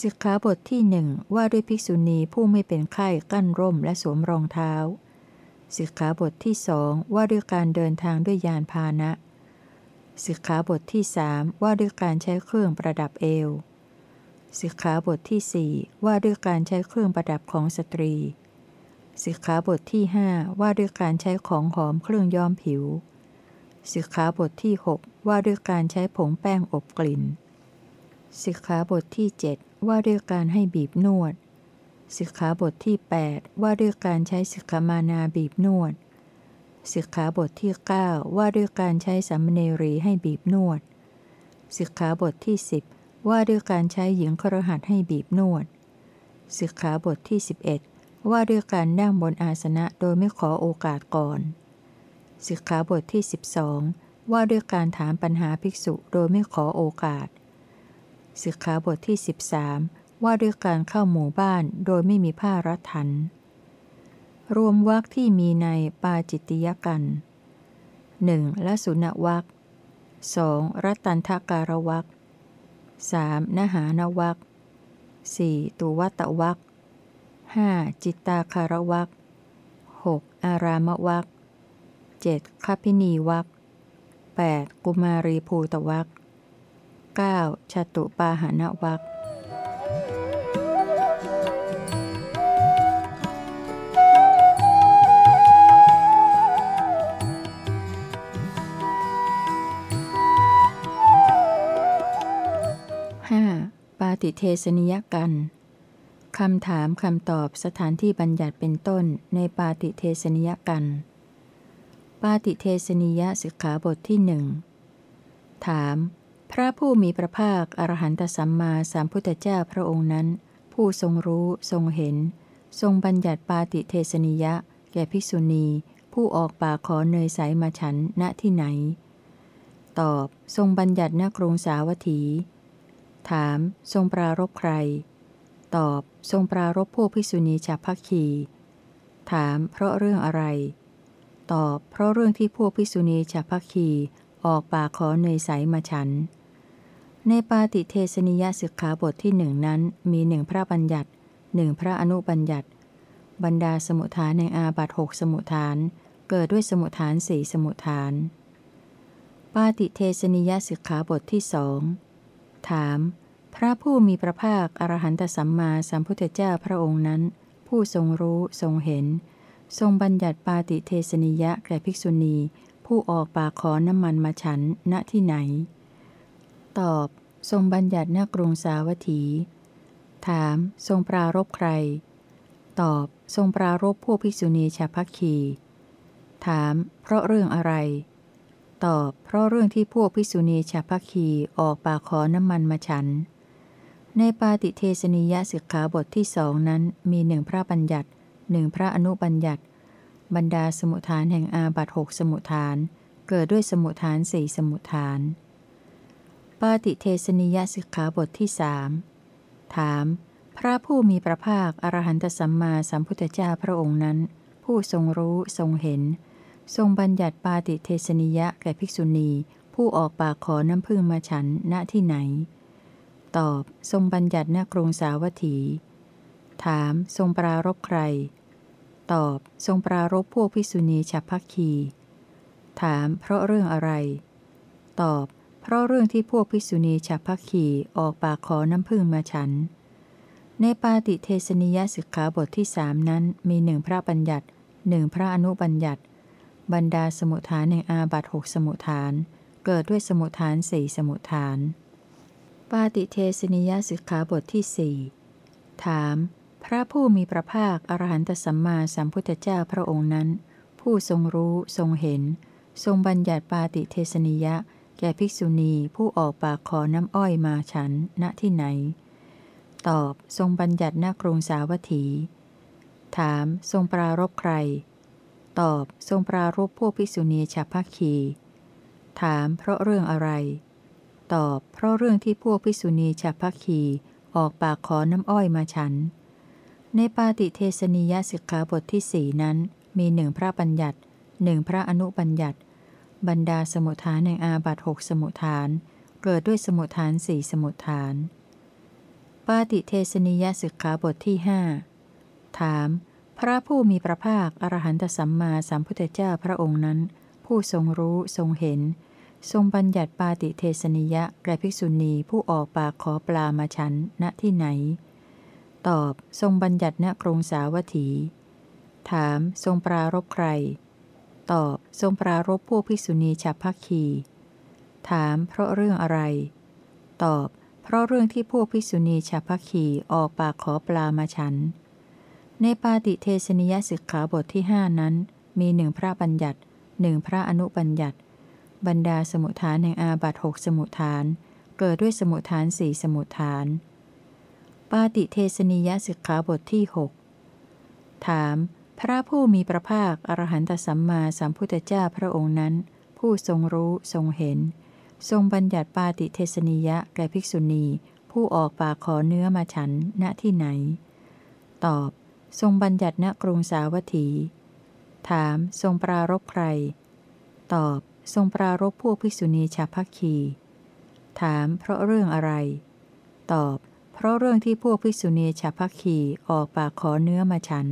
สิกขาบทที่หนึ่งว่าด้วยภิกษุณีผู้ไม่เป็นไข้กั้นร่มและสวมรองเท้า สิกขาบทที่สองว่าด้วยการเดินทางด้วยยานพาหนะ สิกขาบทที่สามว่าด้วยการใช้เครื่องประดับเอว สิกขาบทที่สี่ว่าด้วยการใช้เครื่องประดับของสตรี สิกขาบทที่ห้าว่าด้วยการใช้ของหอมเครื่องย้อมผิว สิกขาบทที่หกว่าด้วยการใช้ผงแป้งอบกลิ่น สิกขาบทที่เจ็ดว่าด้วยการให้บีบนวด สิกขาบทที่ 8 ว่าด้วยการใช้สิกขามานาบีบนวด สิกขาบทที่ 9 ว่าด้วยการใช้สัมเนรีให้บีบนวด สิกขาบทที่ 10 ว่าด้วยการใช้หญิงครหัสให้บีบนวดสิกขาบทที่ 11 ว่าด้วยการนั่งบนอาสนะโดยไม่ขอโอกาสก่อนสิกขาบทที่ 12 ว่าด้วยการถามปัญหาภิกษุโดยไม่ขอโอกาสสิกขาบทที่ 13 ว่าด้วยการเข้าหมู่บ้านโดยไม่มีผ้ารัดทัน รวมวักที่มีในปาจิตติยกันหนึ่งละสุนวักสองรัตันทการวัก สามนหานวักสี่ตุวัตวักห้าจิตตาคารวักหกอารามวักเจ็ดคพินีวักแปดกุมารีภูตวัก 9. ชตุปาหานวัก ปาติเทสนิยกันคำถามคำตอบสถานที่บัญญัติเป็นต้นในปาติเทสนิยกัน ปาติเทสนิยสิกขาบทที่หนึ่งถาม พระผู้มีพระภาคอรหันตสัมมาสัมพุทธเจ้าพระองค์นั้น ผู้ทรงรู้ทรงเห็น ทรงบัญญัติปาติเทสนิยะ แก่ภิกษุณี ผู้ออกปากขอเนยใสมาฉันณที่ไหน ตอบทรงบัญญัติณกรุงสาวัตถี ถาม ทรงปรารบใคร ตอบ ทรงปรารบพวกภิกษุณีชาพักคี ถาม เพราะเรื่องอะไร ตอบ เพราะเรื่องที่พวกภิกษุณีชาพักคีออกปากขอเนยใสมาฉัน ในปาติเทสนิยสิกขาบทที่หนึ่งนั้นมีหนึ่งพระบัญญัติหนึ่งพระอนุบัญญัติ บรรดาสมุทฐานในอาบัตหกสมุทฐาน เกิดด้วยสมุทฐานสี่สมุทฐาน ปาติเทสนิยสิกขาบทที่สอง ถาม พระผู้มีพระภาคอรหันตสัมมาสัมพุทธเจ้าพระองค์นั้น ผู้ทรงรู้ทรงเห็น ทรงบัญญัติปาติเทสนิยะแก่ภิกษุณี ผู้ออกปากขอน้ำมันมาฉันณที่ไหน ตอบ ทรงบัญญัติณกรุงสาวัตถี ถาม ทรงปรารบใคร ตอบ ทรงปรารบพวกภิกษุณีชาพักคีถาม เพราะเรื่องอะไร ตอบเพราะเรื่องที่พวกภิกษุณีชาพัคีออกปากขอน้ำมันมาฉัน ในปาติเทสนิยสิกขาบทที่สองนั้นมีหนึ่งพระบัญญัติหนึ่งพระอนุบัญญัติ บรรดาสมุทฐานแห่งอาบัตหกสมุทฐาน เกิดด้วยสมุทฐานสี่สมุทฐาน ปาติเทสนิยสิกขาบทที่สามถาม พระผู้มีพระภาคอรหันตสัมมาสัมพุทธเจ้าพระองค์นั้น ผู้ทรงรู้ทรงเห็น ทรงบัญญัติปาติเทสนิยะแก่ภิกษุณี ผู้ออกปากขอน้ำพึ่งมาฉันณที่ไหน ตอบ ทรงบัญญัติณกรุงสาวัตถี ถาม ทรงปรารบใคร ตอบ ทรงปรารบพวกภิกษุณีฉับพักคี ถาม เพราะเรื่องอะไร ตอบ เพราะเรื่องที่พวกภิกษุณีฉับพักคีออกปากขอน้ำพึ่งมาฉัน ในปาติเทสนิยสิกขาบทที่สามนั้นมีหนึ่งพระบัญญัติหนึ่งพระอนุบัญญัติ บรรดาสมุทฐานแห่งอาบัตหกสมุทฐาน เกิดด้วยสมุทฐานสี่สมุทฐาน ปาติเทสนิยสิกขาบทที่สี่ถาม พระผู้มีพระภาคอรหันตสัมมาสัมพุทธเจ้าพระองค์นั้น ผู้ทรงรู้ทรงเห็น ทรงบัญญัติปาติเทสนิยะ แก่ภิกษุณีผู้ออกปากขอน้ำอ้อยมาฉันณที่ไหน ตอบทรงบัญญัติณกรุงสาวัตถี ถามทรงปรารบใคร ตอบทรงปรารบพวกภิกษุณีฉับพักคี ถามเพราะเรื่องอะไร ตอบเพราะเรื่องที่พวกภิกษุณีฉับพักคีออกปากขอน้ำอ้อยมาฉัน ในปาติเทสนิยสิกขาบทที่สี่นั้น มีหนึ่งพระบัญญัติหนึ่งพระอนุบัญญัติ บรรดาสมุทฐานแห่งอาบัตหกสมุทฐาน เกิดด้วยสมุทฐานสี่สมุทฐาน ปาติเทสนิยสิกขาบทที่หถาม พระผู้มีพระภาค อรหันตสัมมาสัมพุทธเจ้าพระองค์นั้น ผู้ทรงรู้ทรงเห็น ทรงบัญญัติปาติเทสนิยะแก่ภิกษุณีผู้ออกปากขอปลามาฉันณที่ไหน ตอบทรงบัญญัติณกรงสาวัตถี ถามทรงปรารบใคร ตอบทรงปรารบพวกภิกษุณีฉับพักคี ถามเพราะเรื่องอะไร ตอบ เพราะเรื่องที่พวกภิกษุณีฉับพักคีออกปากขอปลามาฉัน ในปาติเทสนิยสิกขาบทที่หนั้น มีหนึ่งพระบัญญัติหนึ่งพระอนุบัญญัติ บรรดาสมุทฐานแห่งอาบัตหกสมุทฐาน เกิดด้วยสมุทฐานสี่สมุทฐาน ปาติเทสนิยสิกขาบทที่หถาม พระผู้มีพระภาคอรหันตสัมมาสัมพุทธเจ้าพระองค์นั้น ผู้ทรงรู้ทรงเห็น ทรงบัญญัติปาติเทสนิยะแก่ภิกษุณี ผู้ออกปากขอเนื้อมาฉันณที่ไหน ตอบ ทรงบัญญัติณกรุงสาวัตถี ถามทรงปรารบใคร ตอบ ทรงปรารบพวกภิกษุณีชาพักคี ถามเพราะเรื่องอะไร ตอบ เพราะเรื่องที่พวกภิกษุณีชาพักคีออกปากขอเนื้อมาฉัน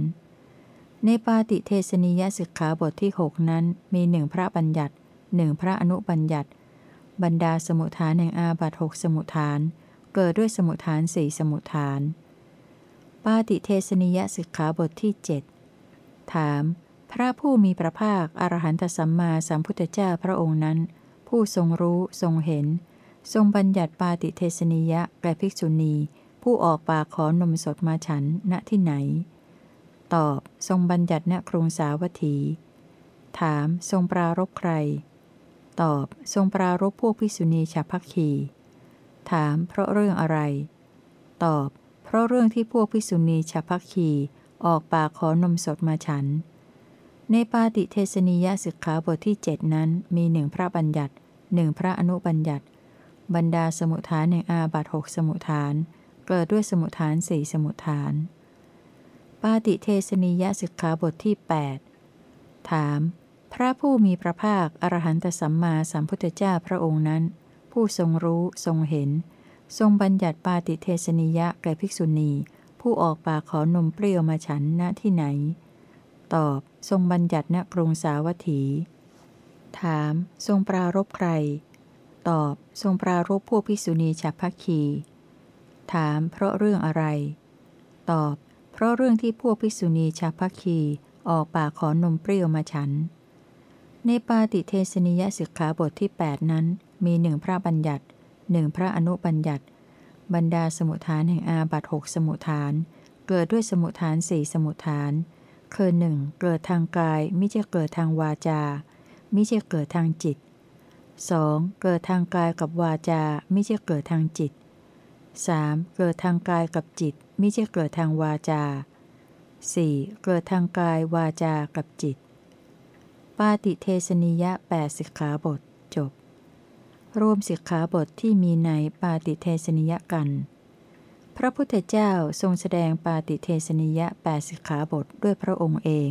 ในปาติเทสนิยสิกขาบทที่หกนั้นมีหนึ่งพระบัญญัติหนึ่งพระอนุบัญญัติ บรรดาสมุทฐานแห่งอาบัตหกสมุทฐาน เกิดด้วยสมุทฐานสี่สมุทฐาน ปาติเทสนิยสิกขาบทที่เจ็ดถาม พระผู้มีพระภาค อรหันตสัมมาสัมพุทธเจ้าพระองค์นั้น ผู้ทรงรู้ทรงเห็น ทรงบัญญัติปาติเทสนิยะแก่ภิกษุณี ผู้ออกปากขอนมสดมาฉันณที่ไหน ตอบ ทรงบัญญัติณกรุงสาวัตถี ถาม ทรงปรารบใคร ตอบ ทรงปรารบพวกภิกษุณีฉับพักคีถาม เพราะเรื่องอะไร ตอบ เพราะเรื่องที่พวกภิกษุณีฉัพักคีออกปากขอนมสดมาฉัน ในปาติเทสนิยสิกขาบทที่เจ็ดนั้นมีหนึ่งพระบัญญัติหนึ่งพระอนุบัญญัติ บรรดาสมุทฐานแห่งอาบัตหกสมุทฐาน เกิดด้วยสมุทฐานสี่สมุทฐาน ปาติเทสนิยสิกขาบทที่ 8 ถาม พระผู้มีพระภาค อรหันตสัมมาสัมพุทธเจ้าพระองค์นั้น ผู้ทรงรู้ทรงเห็น ทรงบัญญัติปาติเทสนิยะแก่ภิกษุณี ผู้ออกปากขอนมเปรี้ยวมาฉันณที่ไหน ตอบ ทรงบัญญัติณกรุงสาวัตถี ถาม ทรงปรารบใคร ตอบ ทรงปรารบพวกภิกษุณีฉับพักคี ถาม เพราะเรื่องอะไร ตอบ เพราะเรื่องที่พวกภิกษุณีฉับพักคีออกปากขอนมเปรี้ยวมาฉัน ในปาติเทสนิยสิกขาบทที่ 8 นั้นมีหนึ่งพระบัญญัติ หนึ่งพระอนุบัญญัติ บรรดาสมุทฐานแห่งอาบัตหกสมุทฐาน เกิดด้วยสมุทฐานสี่สมุทฐาน คือหนึ่งเกิดทางกายไม่ใช่เกิดทางวาจาไม่ใช่เกิดทางจิต 2. เกิดทางกายกับวาจาไม่ใช่เกิดทางจิต 3. เกิดทางกายกับจิตไม่ใช่เกิดทางวาจา 4. เกิดทางกายวาจากับจิต ปาติเทสนิยะแปดสิกขาบทจบ รวมสิกขาบทที่มีในปาติเทสนิยกัน พระพุทธเจ้าทรงแสดงปาติเทสนิยะแปดสิกขาบทด้วยพระองค์เอง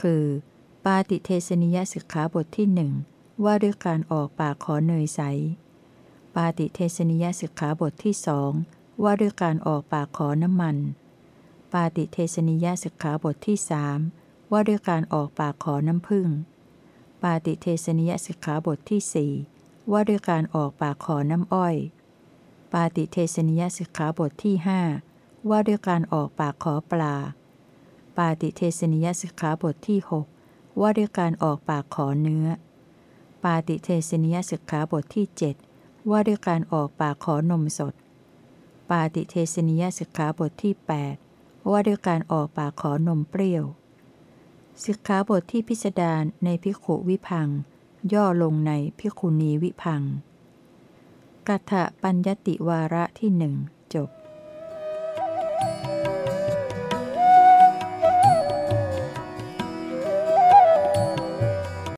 คือ ปาติเทสนิยสิกขาบทที่หนึ่งว่าด้วยการออกปากขอเนยใส ปาติเทสนิยสิกขาบทที่สองว่าด้วยการออกปากขอน้ำมัน ปาติเทสนิยสิกขาบทที่สามว่าด้วยการออกปากขอน้ำผึ้งปาติเทสนิยสิกขาบทที่สี่ ว่าด้วยการออกปากขอน้ำอ้อย ปาติเทสนิยสิกขาบทที่ห้าว่าด้วยการออกปากขอปลา ปาติเทสนิยสิกขาบทที่ 6 ว่าด้วยการออกปากขอเนื้อ ปาติเทสนิยสิกขาบทที่ 7 ว่าด้วยการออกปากขอนมสด ปาติเทสนิยสิกขาบทที่ 8 ว่าด้วยการออกปากขอนมเปรี้ยวสิกขาบทที่พิสดารในพิขุวิพัง ย่อลงในพิคุณีวิพังกัฏถปัญญติวาระที่หนึ่งจบ Thank you.